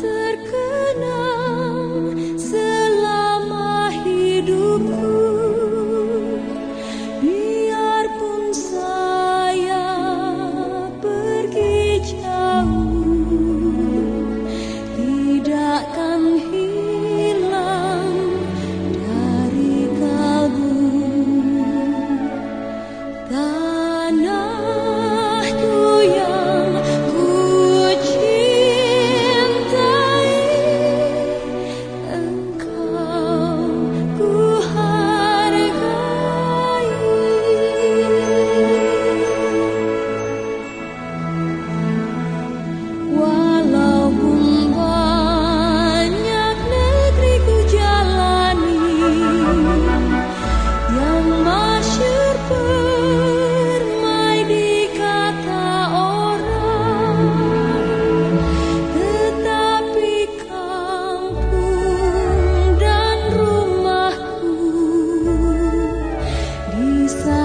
terkenal sun.